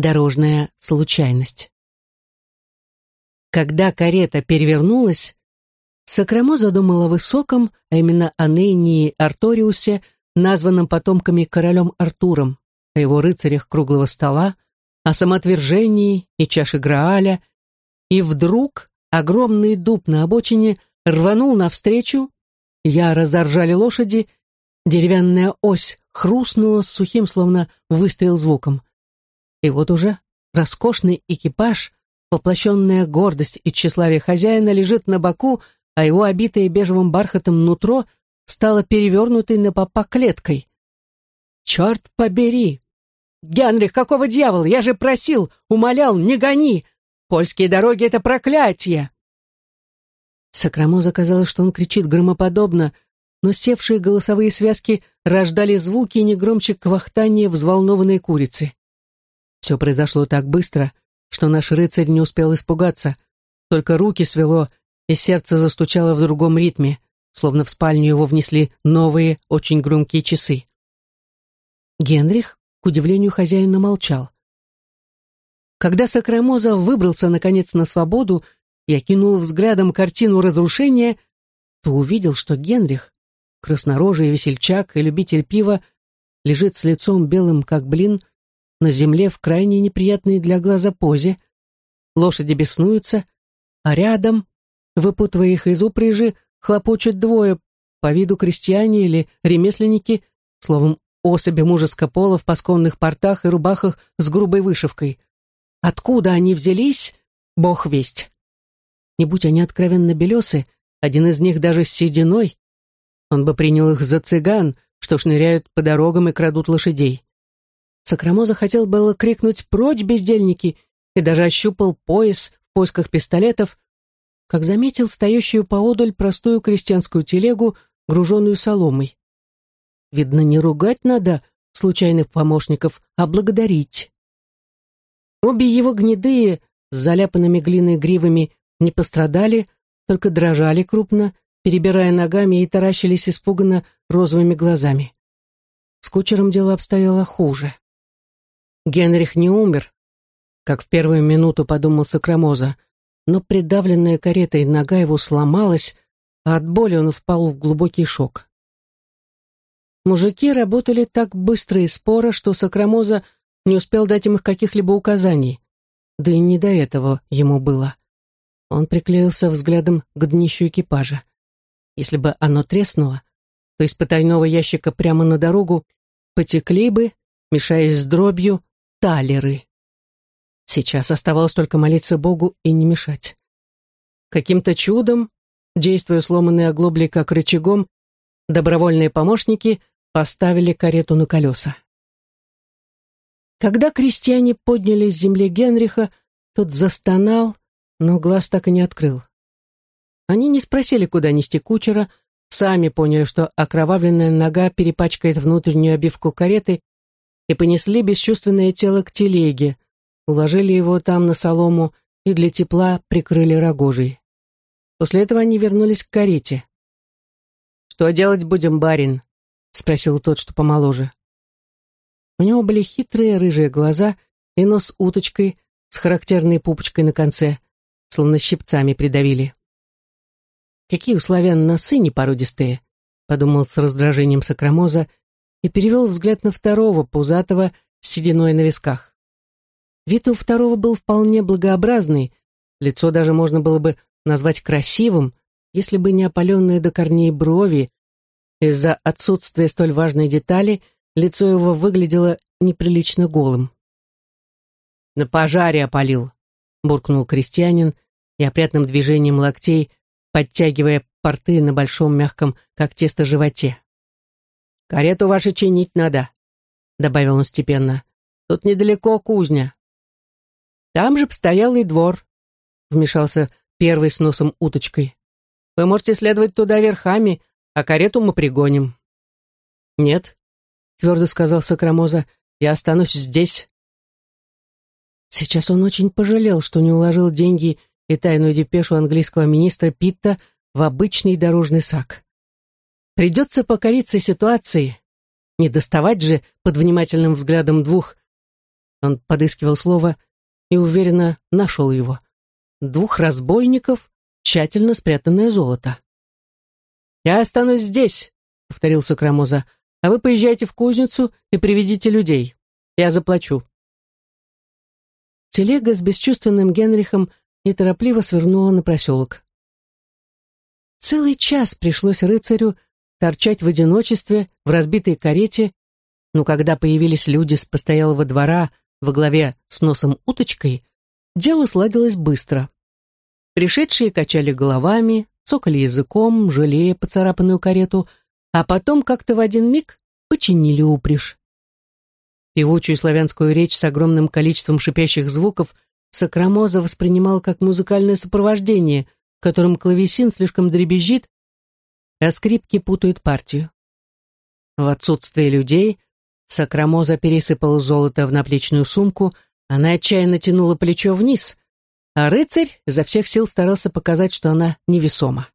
дорожная случайность. Когда карета перевернулась, Сакрамо задумал о высоком, а именно о Нейнии Арториусе, названном потомками королем Артуром, о его рыцарях круглого стола, о самоотвержении и чаше Грааля, и вдруг огромный дуб на обочине рванул навстречу, яро заржали лошади, деревянная ось хрустнула с сухим, словно выстрел звуком. И вот уже роскошный экипаж, воплощенная гордость и тщеславие хозяина, лежит на боку, а его обитое бежевым бархатом нутро стало перевернутой на попа клеткой. «Черт побери! Генрих, какого дьявола? Я же просил, умолял, не гони! Польские дороги — это проклятие!» Сакрамо заказалось, что он кричит громоподобно, но севшие голосовые связки рождали звуки не громче квахтания взволнованной курицы. Все произошло так быстро, что наш рыцарь не успел испугаться, только руки свело, и сердце застучало в другом ритме, словно в спальню его внесли новые, очень громкие часы. Генрих, к удивлению хозяина, молчал. Когда Сакрамоза выбрался, наконец, на свободу и окинул взглядом картину разрушения, то увидел, что Генрих, краснорожий весельчак и любитель пива, лежит с лицом белым, как блин, на земле в крайне неприятной для глаза позе. Лошади беснуются, а рядом, выпутывая их из упряжи, хлопочут двое, по виду крестьяне или ремесленники, словом, особи мужеского пола в пасконных портах и рубахах с грубой вышивкой. Откуда они взялись, бог весть. Не будь они откровенно белесы, один из них даже с сединой, он бы принял их за цыган, что шныряют по дорогам и крадут лошадей. Сакрамо захотел было крикнуть «Прочь, бездельники!» и даже ощупал пояс в поисках пистолетов, как заметил стоящую поодаль простую крестьянскую телегу, груженную соломой. Видно, не ругать надо случайных помощников, а благодарить. Обе его гнедые, с заляпанными глиной гривами, не пострадали, только дрожали крупно, перебирая ногами и таращились испуганно розовыми глазами. С кучером дело обстояло хуже. Генрих не умер, как в первую минуту подумал Сакрамоза, но придавленная каретой нога его сломалась, а от боли он впал в глубокий шок. Мужики работали так быстро и споро, что Сакрамоза не успел дать им их каких-либо указаний, да и не до этого ему было. Он приклеился взглядом к днищу экипажа. Если бы оно треснуло, то из потайного ящика прямо на дорогу потекли бы, мешаясь с дробью, талеры. Сейчас оставалось только молиться Богу и не мешать. Каким-то чудом, действуя сломанные оглобли как рычагом, добровольные помощники поставили карету на колеса. Когда крестьяне подняли с земли Генриха, тот застонал, но глаз так и не открыл. Они не спросили, куда нести кучера, сами поняли, что окровавленная нога перепачкает внутреннюю обивку кареты и понесли бесчувственное тело к телеге, уложили его там на солому и для тепла прикрыли рогожей. После этого они вернулись к карете. «Что делать будем, барин?» — спросил тот, что помоложе. У него были хитрые рыжие глаза и нос уточкой с характерной пупочкой на конце, словно щипцами придавили. «Какие у славян носы непородистые!» — подумал с раздражением Сакрамоза и перевел взгляд на второго, пузатого, с сединой на висках. Вид у второго был вполне благообразный, лицо даже можно было бы назвать красивым, если бы не опаленные до корней брови. Из-за отсутствия столь важной детали лицо его выглядело неприлично голым. «На пожаре опалил», — буркнул крестьянин и опрятным движением локтей, подтягивая порты на большом мягком, как тесто, животе. «Карету вашу чинить надо», — добавил он степенно. «Тут недалеко кузня». «Там же постоялый двор», — вмешался первый с носом уточкой. «Вы можете следовать туда верхами, а карету мы пригоним». «Нет», — твердо сказал Сакрамоза, — «я останусь здесь». Сейчас он очень пожалел, что не уложил деньги и тайную депешу английского министра Питта в обычный дорожный сак. Придется покориться ситуации. Не доставать же под внимательным взглядом двух Он подыскивал слово и уверенно нашел его. Двух разбойников, тщательно спрятанное золото. «Я останусь здесь», — повторил Сокрамоза, «а вы поезжайте в кузницу и приведите людей. Я заплачу». Телега с бесчувственным Генрихом неторопливо свернула на проселок. Целый час пришлось рыцарю торчать в одиночестве в разбитой карете, но когда появились люди с постоялого двора во главе с носом уточкой, дело сладилось быстро. Пришедшие качали головами, цокали языком, жалея поцарапанную карету, а потом как-то в один миг починили упряжь. Певучую славянскую речь с огромным количеством шипящих звуков Сокрамоза воспринимал как музыкальное сопровождение, которым клавесин слишком дребезжит, а скрипки путают партию. В отсутствие людей Сакрамоза пересыпал золото в наплечную сумку, она отчаянно тянула плечо вниз, а рыцарь изо всех сил старался показать, что она невесома.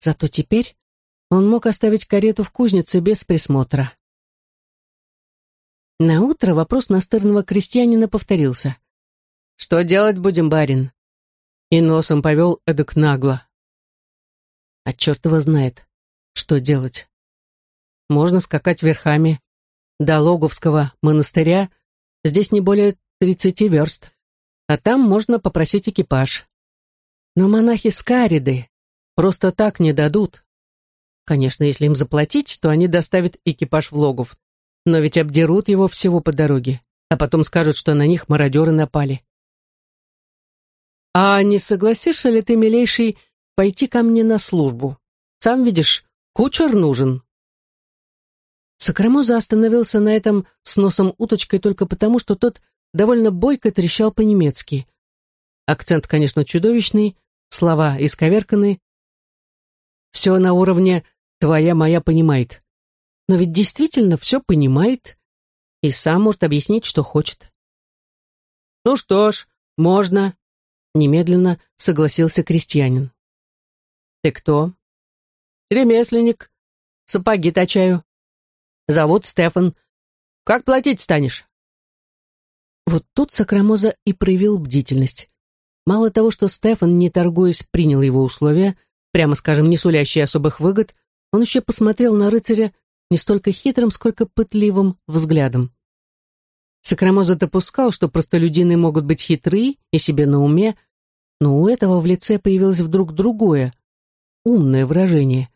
Зато теперь он мог оставить карету в кузнице без присмотра. На утро вопрос настырного крестьянина повторился. «Что делать будем, барин?» И носом повел эдак нагло. А черт его знает, что делать. Можно скакать верхами, до Логовского монастыря здесь не более тридцати верст, а там можно попросить экипаж. Но монахи Скариды просто так не дадут. Конечно, если им заплатить, то они доставят экипаж в Логов, но ведь обдерут его всего по дороге, а потом скажут, что на них мародеры напали. «А не согласишься ли ты, милейший, пойти ко мне на службу? Сам видишь, кучер нужен», Сакрамоза остановился на этом с носом уточкой только потому, что тот довольно бойко трещал по-немецки. Акцент, конечно, чудовищный, слова исковерканы. Все на уровне «твоя моя понимает». Но ведь действительно все понимает и сам может объяснить, что хочет. «Ну что ж, можно», — немедленно согласился крестьянин. «Ты кто?» «Ремесленник. Сапоги точаю. Зовут Стефан. Как платить станешь?» Вот тут Сакрамоза и проявил бдительность. Мало того, что Стефан, не торгуясь, принял его условия, прямо скажем, не сулящие особых выгод, он еще посмотрел на рыцаря не столько хитрым, сколько пытливым взглядом. Сакрамоза допускал, что простолюдины могут быть хитры и себе на уме, но у этого в лице появилось вдруг другое, умное выражение.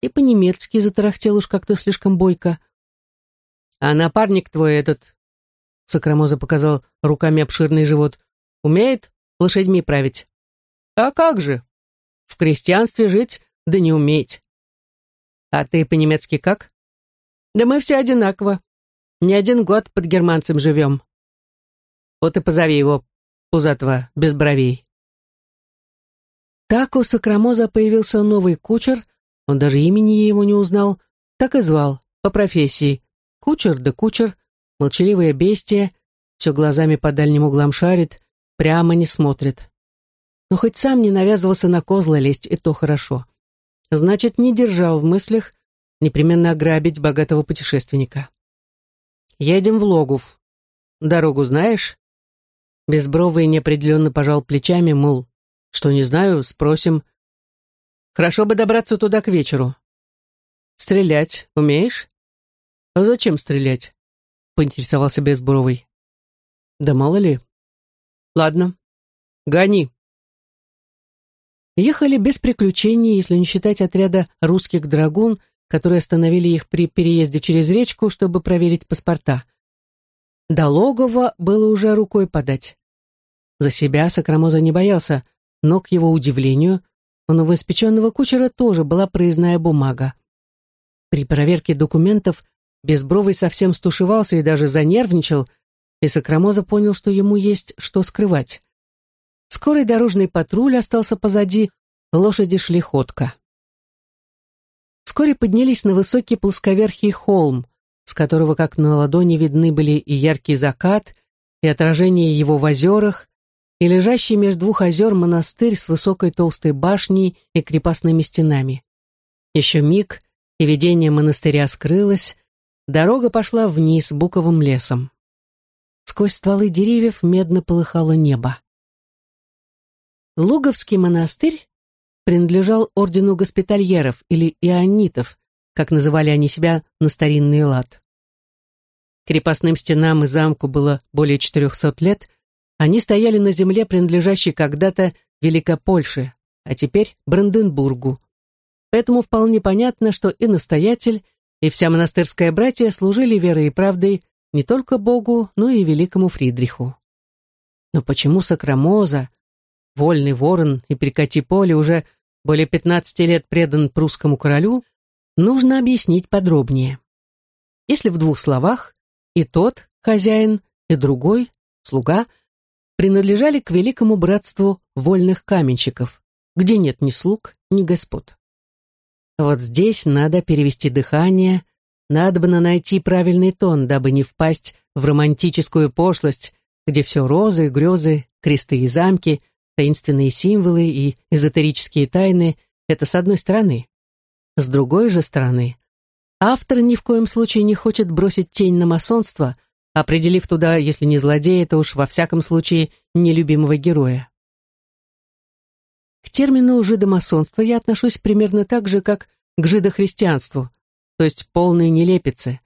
И по-немецки затарахтел уж как-то слишком бойко. А напарник твой этот, Сокрамоза показал руками обширный живот, умеет лошадьми править? А как же? В крестьянстве жить, да не уметь. А ты по-немецки как? Да мы все одинаково. Не один год под германцем живем. Вот и позови его, пузатого, без бровей. Так у Сокрамоза появился новый кучер, он даже имени его не узнал, так и звал, по профессии, Кучер да кучер, молчаливое бестие, все глазами по дальним углам шарит, прямо не смотрит. Но хоть сам не навязывался на козла лезть, и то хорошо. Значит, не держал в мыслях непременно ограбить богатого путешественника. «Едем в Логов. Дорогу знаешь?» Безбровый неопределенно пожал плечами, мол, что не знаю, спросим. «Хорошо бы добраться туда к вечеру. Стрелять умеешь?» «А зачем стрелять?» — поинтересовался Безбровый. «Да мало ли. Ладно, гони». Ехали без приключений, если не считать отряда русских драгун, которые остановили их при переезде через речку, чтобы проверить паспорта. До логова было уже рукой подать. За себя Сокрамоза не боялся, но, к его удивлению, у новоиспеченного кучера тоже была проездная бумага. При проверке документов Безбровый совсем стушевался и даже занервничал, и Сокрамоза понял, что ему есть что скрывать. Скорый дорожный патруль остался позади, лошади шли ходко. Вскоре поднялись на высокий плосковерхий холм, с которого как на ладони видны были и яркий закат, и отражение его в озерах, и лежащий между двух озер монастырь с высокой толстой башней и крепостными стенами. Еще миг, и видение монастыря скрылось, Дорога пошла вниз буковым лесом. сквозь стволы деревьев медно полыхало небо. Луговский монастырь принадлежал ордену госпитальеров или ионитов, как называли они себя на старинный лад. Крепостным стенам и замку было более 400 лет, они стояли на земле, принадлежащей когда-то Великопольше, а теперь Бранденбургу. Поэтому вполне понятно, что и настоятель, и вся монастырская братья служили верой и правдой не только Богу, но и великому Фридриху. Но почему Сакрамоза, вольный ворон и прикати поле уже более 15 лет предан прусскому королю, нужно объяснить подробнее. Если в двух словах, и тот, хозяин, и другой, слуга, принадлежали к великому братству вольных каменщиков, где нет ни слуг, ни господ. Вот здесь надо перевести дыхание, надо бы найти правильный тон, дабы не впасть в романтическую пошлость, где все розы, грезы, кресты и замки, таинственные символы и эзотерические тайны — это с одной стороны. С другой же стороны, автор ни в коем случае не хочет бросить тень на масонство, определив туда, если не злодея, то уж во всяком случае нелюбимого героя. К термину жидомасонство я отношусь примерно так же, как к жидохристианству, то есть полной нелепицы.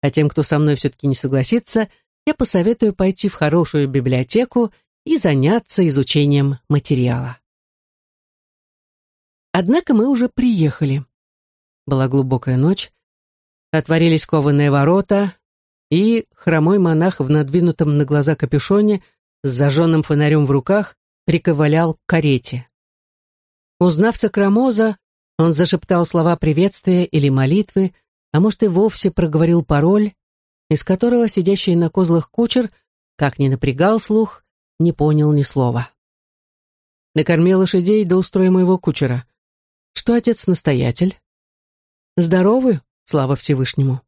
А тем, кто со мной все-таки не согласится, я посоветую пойти в хорошую библиотеку и заняться изучением материала. Однако мы уже приехали. Была глубокая ночь, отворились кованые ворота, и хромой монах в надвинутом на глаза капюшоне с зажженным фонарем в руках приковылял к карете. Узнав Сакрамоза, он зашептал слова приветствия или молитвы, а может и вовсе проговорил пароль, из которого сидящий на козлах кучер, как ни напрягал слух, не понял ни слова. Накорми лошадей до устроя моего кучера. Что отец-настоятель? Здоровы, слава Всевышнему.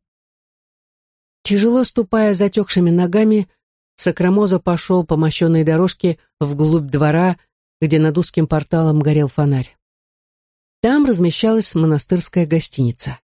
Тяжело ступая затекшими ногами, Сакрамоза пошел по мощенной дорожке вглубь двора, где над узким порталом горел фонарь. Там размещалась монастырская гостиница.